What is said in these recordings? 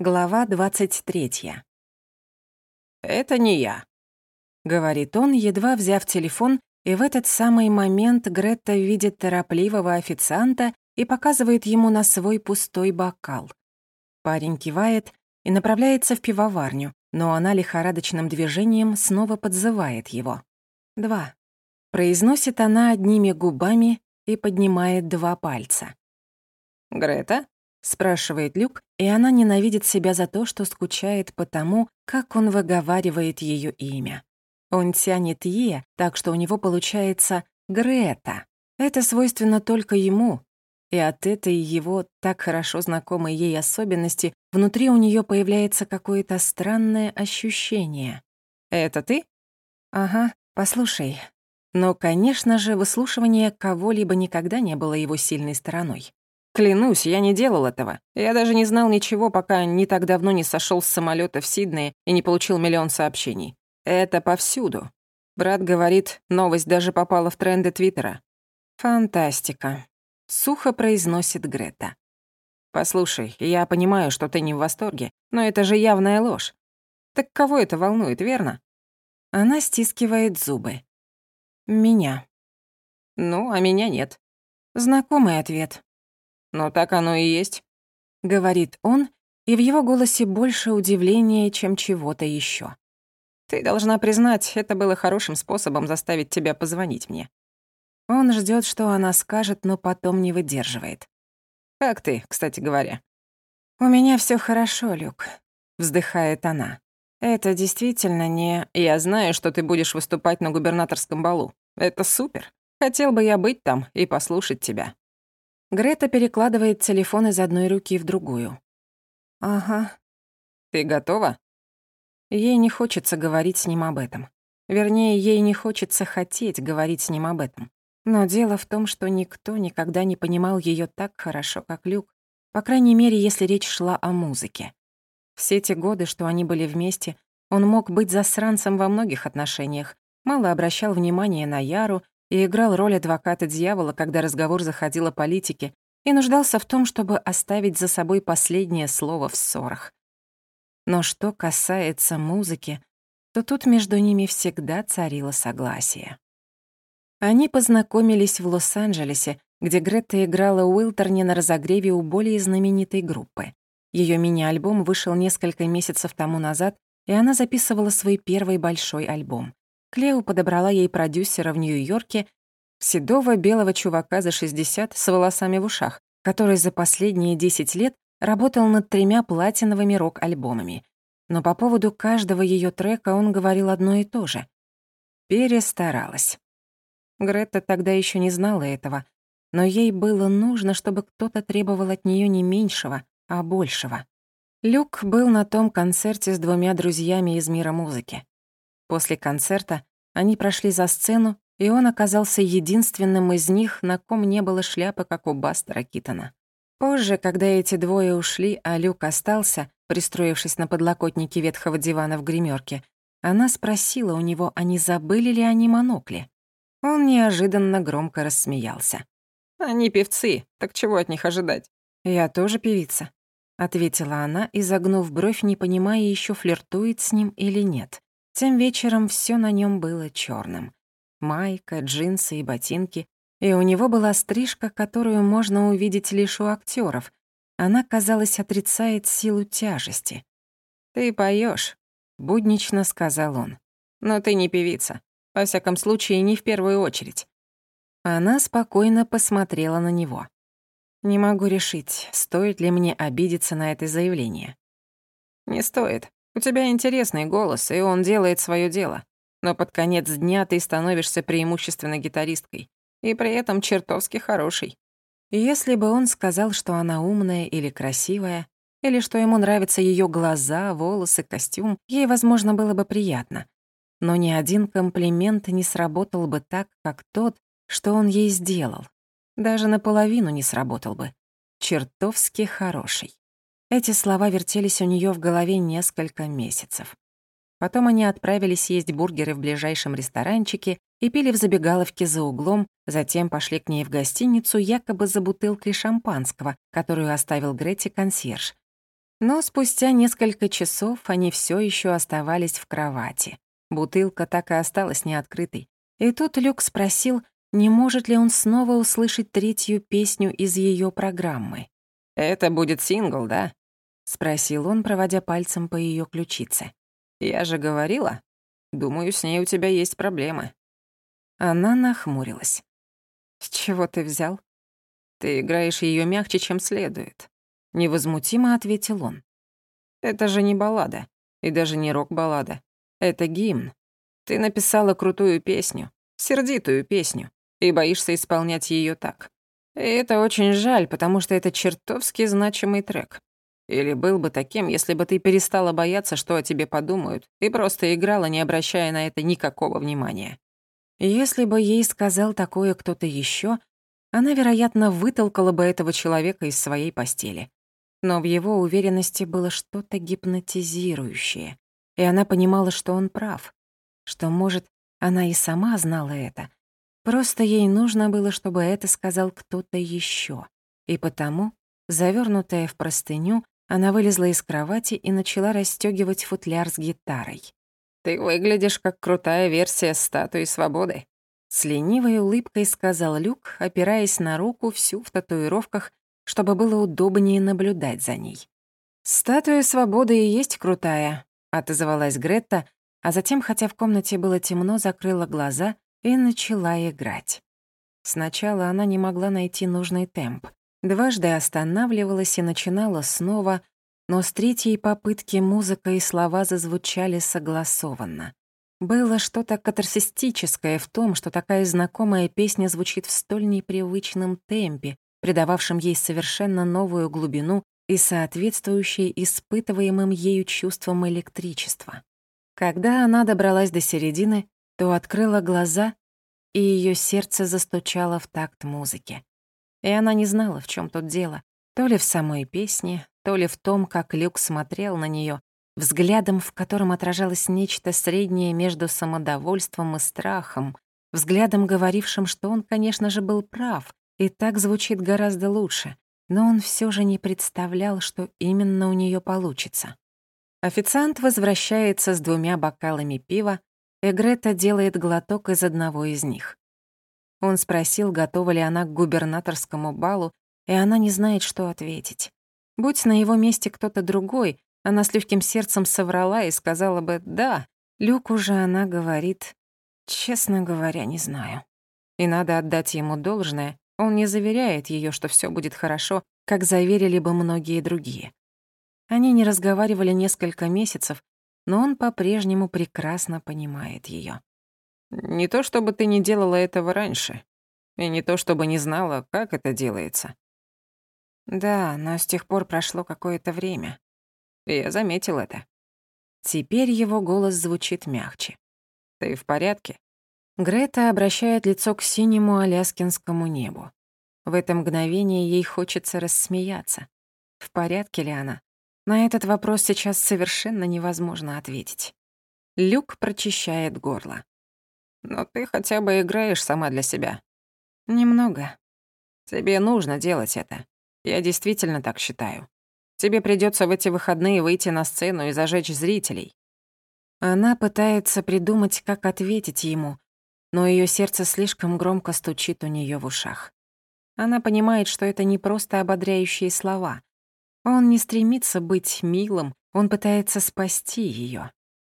Глава 23. «Это не я», — говорит он, едва взяв телефон, и в этот самый момент Гретта видит торопливого официанта и показывает ему на свой пустой бокал. Парень кивает и направляется в пивоварню, но она лихорадочным движением снова подзывает его. «Два». Произносит она одними губами и поднимает два пальца. «Грета?» — спрашивает Люк, и она ненавидит себя за то, что скучает по тому, как он выговаривает ее имя. Он тянет «е», так что у него получается «Грета». Это свойственно только ему, и от этой его так хорошо знакомой ей особенности внутри у нее появляется какое-то странное ощущение. «Это ты?» «Ага, послушай». Но, конечно же, выслушивание кого-либо никогда не было его сильной стороной. Клянусь, я не делал этого. Я даже не знал ничего, пока не так давно не сошел с самолета в Сиднее и не получил миллион сообщений. Это повсюду. Брат говорит, новость даже попала в тренды Твиттера. Фантастика. Сухо произносит Грета. Послушай, я понимаю, что ты не в восторге, но это же явная ложь. Так кого это волнует, верно? Она стискивает зубы. Меня. Ну, а меня нет. Знакомый ответ. «Но так оно и есть», — говорит он, и в его голосе больше удивления, чем чего-то еще. «Ты должна признать, это было хорошим способом заставить тебя позвонить мне». Он ждет, что она скажет, но потом не выдерживает. «Как ты, кстати говоря?» «У меня все хорошо, Люк», — вздыхает она. «Это действительно не...» «Я знаю, что ты будешь выступать на губернаторском балу. Это супер. Хотел бы я быть там и послушать тебя. Грета перекладывает телефон из одной руки в другую. «Ага». «Ты готова?» Ей не хочется говорить с ним об этом. Вернее, ей не хочется хотеть говорить с ним об этом. Но дело в том, что никто никогда не понимал ее так хорошо, как Люк. По крайней мере, если речь шла о музыке. Все те годы, что они были вместе, он мог быть засранцем во многих отношениях, мало обращал внимания на Яру и играл роль адвоката дьявола, когда разговор заходил о политике, и нуждался в том, чтобы оставить за собой последнее слово в ссорах. Но что касается музыки, то тут между ними всегда царило согласие. Они познакомились в Лос-Анджелесе, где Гретта играла Уилтерни на разогреве у более знаменитой группы. Ее мини-альбом вышел несколько месяцев тому назад, и она записывала свой первый большой альбом. Клео подобрала ей продюсера в Нью-Йорке, седого белого чувака за 60 с волосами в ушах, который за последние 10 лет работал над тремя платиновыми рок-альбомами. Но по поводу каждого ее трека он говорил одно и то же. Перестаралась. Гретта тогда еще не знала этого, но ей было нужно, чтобы кто-то требовал от нее не меньшего, а большего. Люк был на том концерте с двумя друзьями из мира музыки. После концерта они прошли за сцену, и он оказался единственным из них, на ком не было шляпы, как у Бастера Китона. Позже, когда эти двое ушли, а Люк остался, пристроившись на подлокотнике ветхого дивана в гримерке, она спросила у него, а не забыли ли они монокли. Он неожиданно громко рассмеялся. «Они певцы, так чего от них ожидать?» «Я тоже певица», — ответила она, изогнув бровь, не понимая еще флиртует с ним или нет. Тем вечером все на нем было черным: Майка, джинсы и ботинки. И у него была стрижка, которую можно увидеть лишь у актеров. Она, казалось, отрицает силу тяжести. «Ты поешь, буднично сказал он. «Но ты не певица. Во всяком случае, не в первую очередь». Она спокойно посмотрела на него. «Не могу решить, стоит ли мне обидеться на это заявление». «Не стоит. У тебя интересный голос, и он делает свое дело. Но под конец дня ты становишься преимущественно гитаристкой. И при этом чертовски хороший. Если бы он сказал, что она умная или красивая, или что ему нравятся ее глаза, волосы, костюм, ей, возможно, было бы приятно. Но ни один комплимент не сработал бы так, как тот, что он ей сделал. Даже наполовину не сработал бы. Чертовски хороший. Эти слова вертелись у нее в голове несколько месяцев. Потом они отправились есть бургеры в ближайшем ресторанчике и пили в забегаловке за углом, затем пошли к ней в гостиницу якобы за бутылкой шампанского, которую оставил Гретти консьерж. Но спустя несколько часов они все еще оставались в кровати. Бутылка так и осталась неоткрытой. И тут Люк спросил, не может ли он снова услышать третью песню из ее программы. «Это будет сингл, да?» — спросил он, проводя пальцем по ее ключице. «Я же говорила. Думаю, с ней у тебя есть проблемы». Она нахмурилась. «С чего ты взял?» «Ты играешь ее мягче, чем следует», — невозмутимо ответил он. «Это же не баллада, и даже не рок-баллада. Это гимн. Ты написала крутую песню, сердитую песню, и боишься исполнять ее так. И это очень жаль, потому что это чертовски значимый трек. Или был бы таким, если бы ты перестала бояться, что о тебе подумают, и просто играла, не обращая на это никакого внимания. Если бы ей сказал такое кто-то еще, она, вероятно, вытолкала бы этого человека из своей постели. Но в его уверенности было что-то гипнотизирующее, и она понимала, что он прав, что, может, она и сама знала это. Просто ей нужно было, чтобы это сказал кто-то еще. И потому, завернутая в простыню, она вылезла из кровати и начала расстегивать футляр с гитарой. «Ты выглядишь как крутая версия статуи свободы», с ленивой улыбкой сказал Люк, опираясь на руку всю в татуировках, чтобы было удобнее наблюдать за ней. «Статуя свободы и есть крутая», — отозвалась Гретта, а затем, хотя в комнате было темно, закрыла глаза и начала играть. Сначала она не могла найти нужный темп. Дважды останавливалась и начинала снова, но с третьей попытки музыка и слова зазвучали согласованно. Было что-то катарсистическое в том, что такая знакомая песня звучит в столь непривычном темпе, придававшем ей совершенно новую глубину и соответствующей испытываемым ею чувствам электричества. Когда она добралась до середины, то открыла глаза, и ее сердце застучало в такт музыки. И она не знала, в чем тут дело, то ли в самой песне, то ли в том, как Люк смотрел на нее, взглядом, в котором отражалось нечто среднее между самодовольством и страхом, взглядом, говорившим, что он, конечно же, был прав, и так звучит гораздо лучше, но он все же не представлял, что именно у нее получится. Официант возвращается с двумя бокалами пива, и Грета делает глоток из одного из них. Он спросил, готова ли она к губернаторскому балу, и она не знает, что ответить. Будь на его месте кто-то другой, она с легким сердцем соврала и сказала бы «да». Люку же она говорит «честно говоря, не знаю». И надо отдать ему должное, он не заверяет ее, что все будет хорошо, как заверили бы многие другие. Они не разговаривали несколько месяцев, но он по-прежнему прекрасно понимает ее. «Не то чтобы ты не делала этого раньше, и не то чтобы не знала, как это делается». «Да, но с тех пор прошло какое-то время. Я заметил это. Теперь его голос звучит мягче. «Ты в порядке?» Грета обращает лицо к синему аляскинскому небу. В это мгновение ей хочется рассмеяться. В порядке ли она? На этот вопрос сейчас совершенно невозможно ответить. Люк прочищает горло. «Но ты хотя бы играешь сама для себя». «Немного». «Тебе нужно делать это. Я действительно так считаю. Тебе придется в эти выходные выйти на сцену и зажечь зрителей». Она пытается придумать, как ответить ему, но ее сердце слишком громко стучит у нее в ушах. Она понимает, что это не просто ободряющие слова. Он не стремится быть милым, он пытается спасти ее,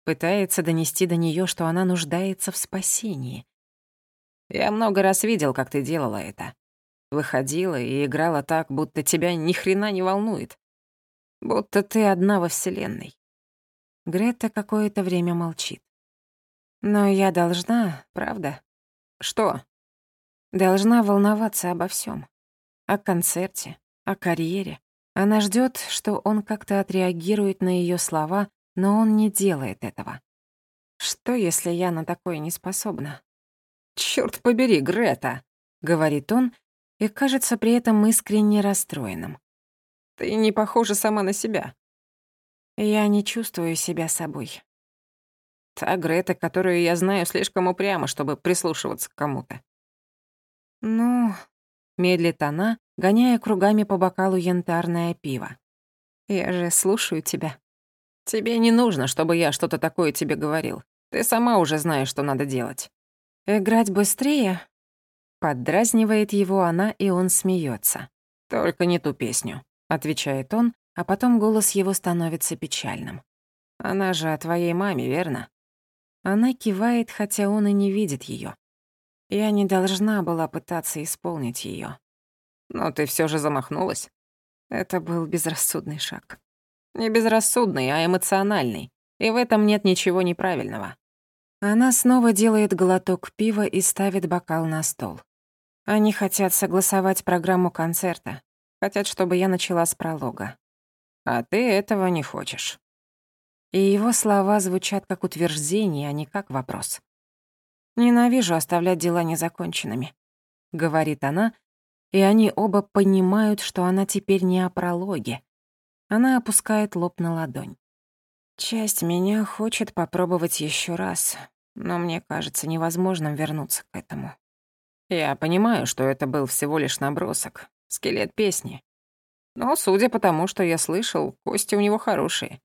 пытается донести до нее, что она нуждается в спасении. «Я много раз видел, как ты делала это. Выходила и играла так, будто тебя ни хрена не волнует. Будто ты одна во Вселенной. Грета какое-то время молчит. Но я должна, правда? Что? Должна волноваться обо всем. О концерте, о карьере. Она ждет, что он как-то отреагирует на ее слова, но он не делает этого. Что, если я на такое не способна? Черт побери, Грета!» — говорит он, и кажется при этом искренне расстроенным. Ты не похожа сама на себя. Я не чувствую себя собой. Та Грета, которую я знаю, слишком упряма, чтобы прислушиваться к кому-то. Ну, медлит она, гоняя кругами по бокалу янтарное пиво. Я же слушаю тебя. Тебе не нужно, чтобы я что-то такое тебе говорил. Ты сама уже знаешь, что надо делать. Играть быстрее? Поддразнивает его она, и он смеется. Только не ту песню, отвечает он, а потом голос его становится печальным. Она же о твоей маме, верно? Она кивает, хотя он и не видит ее. Я не должна была пытаться исполнить ее. Но ты все же замахнулась. Это был безрассудный шаг. Не безрассудный, а эмоциональный. И в этом нет ничего неправильного. Она снова делает глоток пива и ставит бокал на стол. Они хотят согласовать программу концерта. Хотят, чтобы я начала с пролога. А ты этого не хочешь. И его слова звучат как утверждение, а не как вопрос. «Ненавижу оставлять дела незаконченными», — говорит она, и они оба понимают, что она теперь не о прологе. Она опускает лоб на ладонь. Часть меня хочет попробовать еще раз, но мне кажется невозможным вернуться к этому. Я понимаю, что это был всего лишь набросок, скелет песни. Но, судя по тому, что я слышал, кости у него хорошие.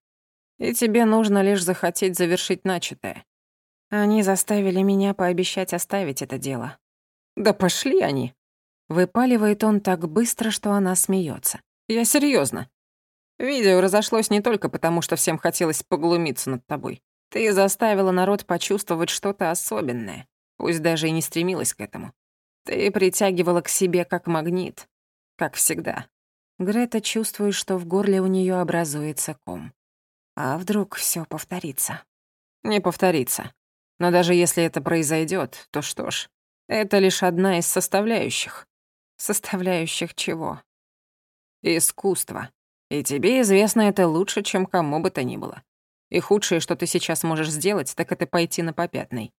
И тебе нужно лишь захотеть завершить начатое. Они заставили меня пообещать оставить это дело. Да пошли они. Выпаливает он так быстро, что она смеется. Я серьезно. Видео разошлось не только потому, что всем хотелось поглумиться над тобой. Ты заставила народ почувствовать что-то особенное, пусть даже и не стремилась к этому. Ты притягивала к себе как магнит, как всегда. Грета чувствует, что в горле у нее образуется ком. А вдруг все повторится? Не повторится. Но даже если это произойдет, то что ж, это лишь одна из составляющих. Составляющих чего? Искусство. И тебе известно это лучше, чем кому бы то ни было. И худшее, что ты сейчас можешь сделать, так это пойти на попятный.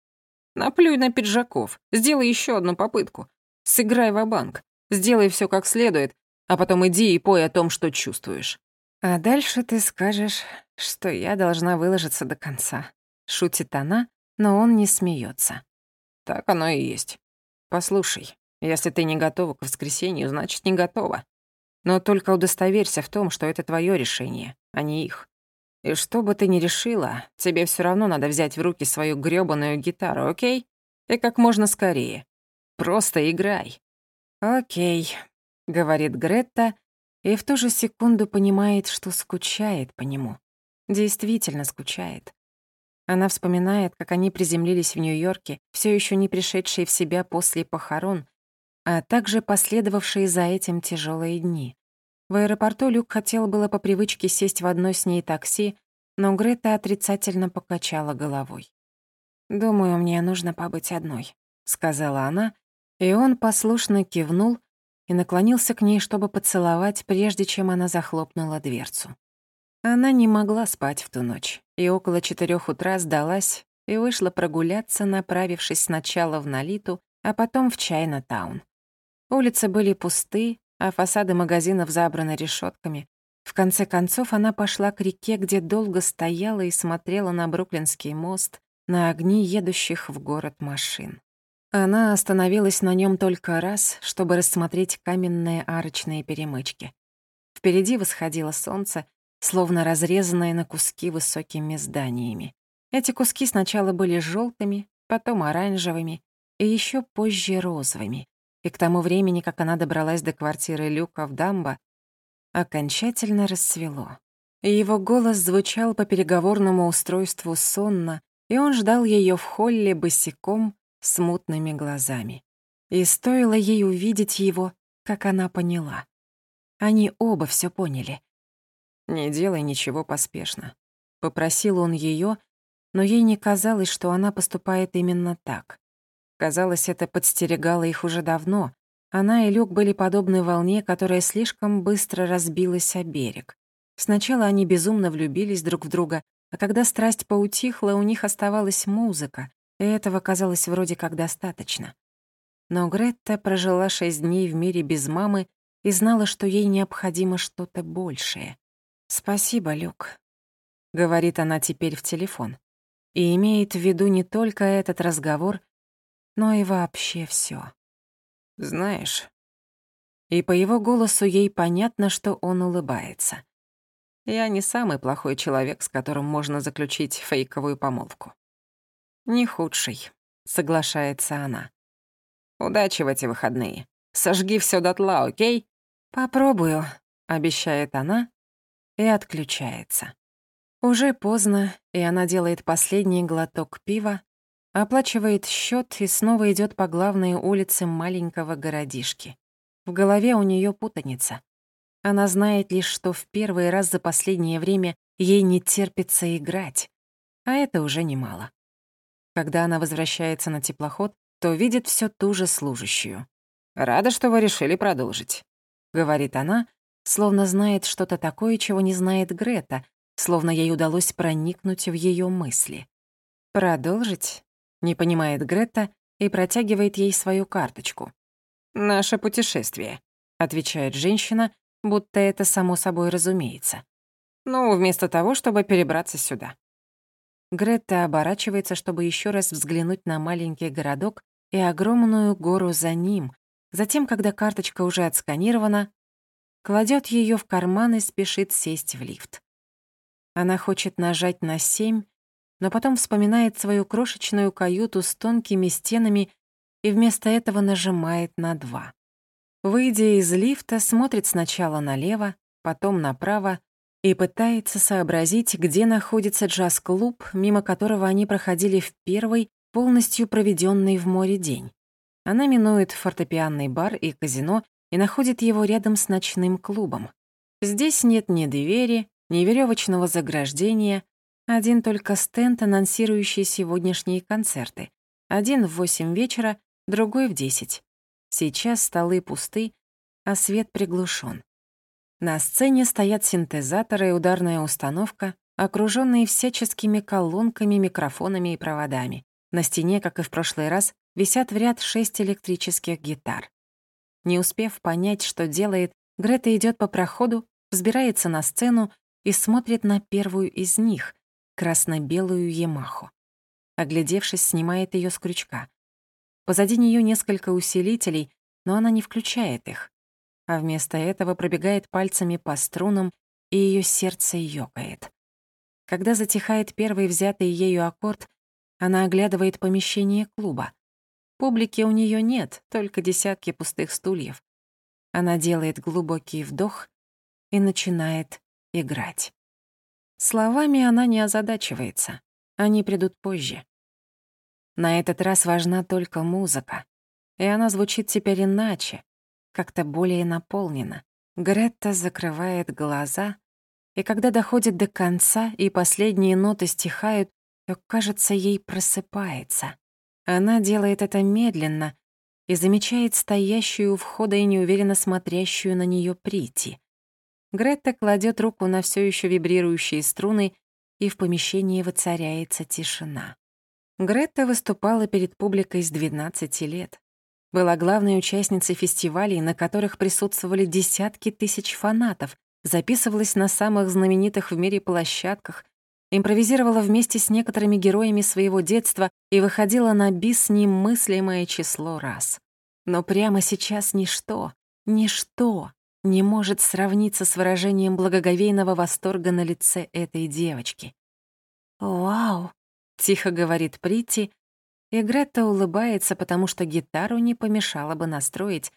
Наплюй на пиджаков, сделай еще одну попытку. Сыграй в банк сделай все как следует, а потом иди и пой о том, что чувствуешь. А дальше ты скажешь, что я должна выложиться до конца. Шутит она, но он не смеется. Так оно и есть. Послушай, если ты не готова к воскресенью, значит, не готова. Но только удостоверься в том, что это твое решение, а не их. И что бы ты ни решила, тебе все равно надо взять в руки свою грёбаную гитару, окей? И как можно скорее. Просто играй. «Окей», — говорит Гретта, и в ту же секунду понимает, что скучает по нему. Действительно скучает. Она вспоминает, как они приземлились в Нью-Йорке, все еще не пришедшие в себя после похорон, а также последовавшие за этим тяжелые дни. В аэропорту Люк хотел было по привычке сесть в одно с ней такси, но Грета отрицательно покачала головой. «Думаю, мне нужно побыть одной», — сказала она, и он послушно кивнул, и наклонился к ней, чтобы поцеловать, прежде чем она захлопнула дверцу. Она не могла спать в ту ночь, и около четырех утра сдалась и вышла прогуляться, направившись сначала в Налиту, а потом в Чайна-таун. Улицы были пусты, а фасады магазинов забраны решетками. В конце концов она пошла к реке, где долго стояла и смотрела на Бруклинский мост, на огни едущих в город машин. Она остановилась на нем только раз, чтобы рассмотреть каменные арочные перемычки. Впереди восходило солнце, словно разрезанное на куски высокими зданиями. Эти куски сначала были желтыми, потом оранжевыми и еще позже розовыми. И к тому времени, как она добралась до квартиры Люка в Дамбо, окончательно рассвело. И его голос звучал по переговорному устройству сонно, и он ждал ее в холле босиком, с мутными глазами. И стоило ей увидеть его, как она поняла. Они оба все поняли. «Не делай ничего поспешно», — попросил он ее, но ей не казалось, что она поступает именно так. Казалось, это подстерегало их уже давно. Она и Люк были подобны волне, которая слишком быстро разбилась о берег. Сначала они безумно влюбились друг в друга, а когда страсть поутихла, у них оставалась музыка, и этого казалось вроде как достаточно. Но Гретта прожила шесть дней в мире без мамы и знала, что ей необходимо что-то большее. «Спасибо, Люк», — говорит она теперь в телефон, и имеет в виду не только этот разговор, но и вообще все. «Знаешь...» И по его голосу ей понятно, что он улыбается. Я не самый плохой человек, с которым можно заключить фейковую помолвку. Не худший, соглашается она. Удачи в эти выходные. Сожги все дотла, окей? Попробую, обещает она и отключается. Уже поздно, и она делает последний глоток пива, оплачивает счет и снова идет по главной улице маленького городишки. В голове у нее путаница. Она знает лишь, что в первый раз за последнее время ей не терпится играть, а это уже немало. Когда она возвращается на теплоход, то видит все ту же служащую. «Рада, что вы решили продолжить», — говорит она, словно знает что-то такое, чего не знает Грета, словно ей удалось проникнуть в ее мысли. «Продолжить?» — не понимает Грета и протягивает ей свою карточку. «Наше путешествие», — отвечает женщина, будто это само собой разумеется. «Ну, вместо того, чтобы перебраться сюда». Грета оборачивается, чтобы еще раз взглянуть на маленький городок и огромную гору за ним. Затем, когда карточка уже отсканирована, кладет ее в карман и спешит сесть в лифт. Она хочет нажать на семь, но потом вспоминает свою крошечную каюту с тонкими стенами и вместо этого нажимает на два. Выйдя из лифта, смотрит сначала налево, потом направо и пытается сообразить, где находится джаз-клуб, мимо которого они проходили в первый, полностью проведенный в море день. Она минует фортепианный бар и казино и находит его рядом с ночным клубом. Здесь нет ни двери, ни веревочного заграждения, один только стенд, анонсирующий сегодняшние концерты. Один в восемь вечера, другой в десять. Сейчас столы пусты, а свет приглушен. На сцене стоят синтезаторы и ударная установка, окруженные всяческими колонками, микрофонами и проводами. На стене, как и в прошлый раз, висят в ряд шесть электрических гитар. Не успев понять, что делает, Грета идет по проходу, взбирается на сцену и смотрит на первую из них, красно-белую Ямаху. Оглядевшись, снимает ее с крючка. Позади нее несколько усилителей, но она не включает их, а вместо этого пробегает пальцами по струнам, и ее сердце ёкает. Когда затихает первый взятый ею аккорд, она оглядывает помещение клуба. Публики у нее нет, только десятки пустых стульев. Она делает глубокий вдох и начинает играть. Словами она не озадачивается. Они придут позже. На этот раз важна только музыка. И она звучит теперь иначе, как-то более наполнена. Гретта закрывает глаза, и когда доходит до конца и последние ноты стихают, то, кажется, ей просыпается. Она делает это медленно и замечает стоящую у входа и неуверенно смотрящую на нее Прити. Гретта кладет руку на все еще вибрирующие струны, и в помещении воцаряется тишина. Гретта выступала перед публикой с 12 лет. Была главной участницей фестивалей, на которых присутствовали десятки тысяч фанатов, записывалась на самых знаменитых в мире площадках, импровизировала вместе с некоторыми героями своего детства и выходила на бис немыслимое число раз. Но прямо сейчас ничто, ничто не может сравниться с выражением благоговейного восторга на лице этой девочки. «Вау!» — тихо говорит Прити, и Гретта улыбается, потому что гитару не помешало бы настроить,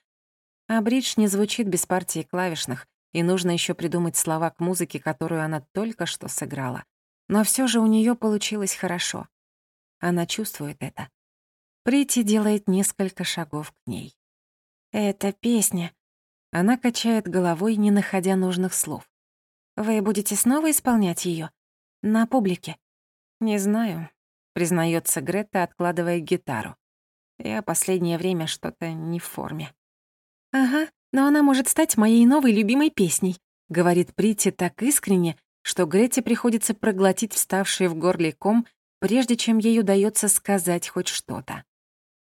а бридж не звучит без партии клавишных, и нужно еще придумать слова к музыке, которую она только что сыграла. Но все же у нее получилось хорошо. Она чувствует это. Прити делает несколько шагов к ней. «Это песня». Она качает головой, не находя нужных слов. «Вы будете снова исполнять ее На публике?» «Не знаю», — признается Грета, откладывая гитару. «Я последнее время что-то не в форме». «Ага, но она может стать моей новой любимой песней», — говорит Прити так искренне, что Грете приходится проглотить вставший в горле ком, прежде чем ей удается сказать хоть что-то.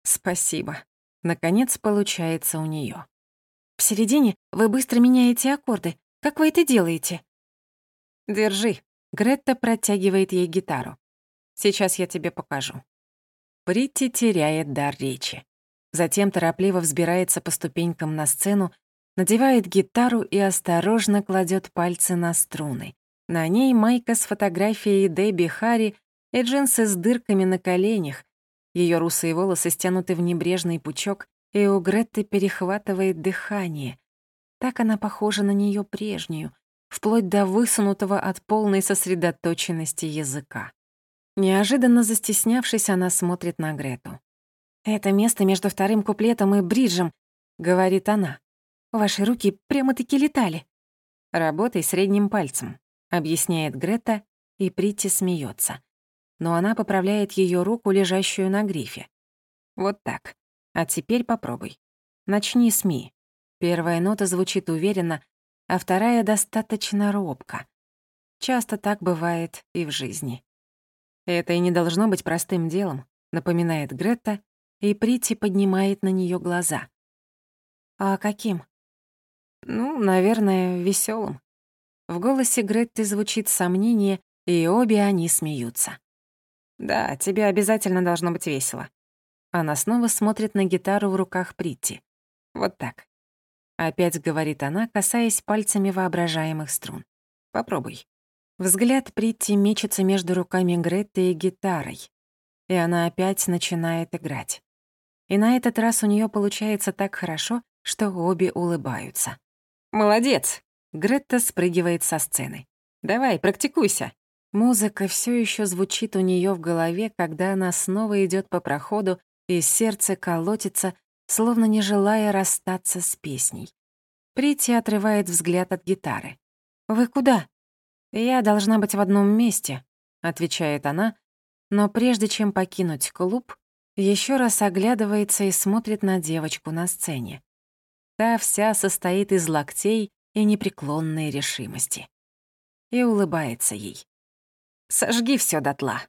«Спасибо». Наконец получается у нее. «В середине вы быстро меняете аккорды. Как вы это делаете?» «Держи». Гретта протягивает ей гитару. «Сейчас я тебе покажу». Притти теряет дар речи. Затем торопливо взбирается по ступенькам на сцену, надевает гитару и осторожно кладет пальцы на струны На ней майка с фотографией Дебби Харри и джинсы с дырками на коленях. Ее русые волосы стянуты в небрежный пучок, и у Гретты перехватывает дыхание. Так она похожа на нее прежнюю, вплоть до высунутого от полной сосредоточенности языка. Неожиданно застеснявшись, она смотрит на Грету. «Это место между вторым куплетом и бриджем», — говорит она. «Ваши руки прямо-таки летали». «Работай средним пальцем», — объясняет Грета, и Притти смеется. Но она поправляет ее руку, лежащую на грифе. «Вот так. А теперь попробуй. Начни с ми. Первая нота звучит уверенно, а вторая достаточно робко. Часто так бывает и в жизни. Это и не должно быть простым делом, напоминает Грета, и Прити поднимает на нее глаза. «А каким?» «Ну, наверное, веселым. В голосе Гретты звучит сомнение, и обе они смеются. «Да, тебе обязательно должно быть весело». Она снова смотрит на гитару в руках Притти. «Вот так». Опять говорит она, касаясь пальцами воображаемых струн. «Попробуй». Взгляд Притти мечется между руками Гретты и гитарой, и она опять начинает играть. И на этот раз у нее получается так хорошо, что обе улыбаются. «Молодец!» — Гретта спрыгивает со сцены. «Давай, практикуйся!» Музыка все еще звучит у нее в голове, когда она снова идет по проходу, и сердце колотится, словно не желая расстаться с песней. Прити отрывает взгляд от гитары. «Вы куда?» «Я должна быть в одном месте», — отвечает она, но прежде чем покинуть клуб, еще раз оглядывается и смотрит на девочку на сцене. Та вся состоит из локтей и непреклонной решимости. И улыбается ей. «Сожги всё дотла»,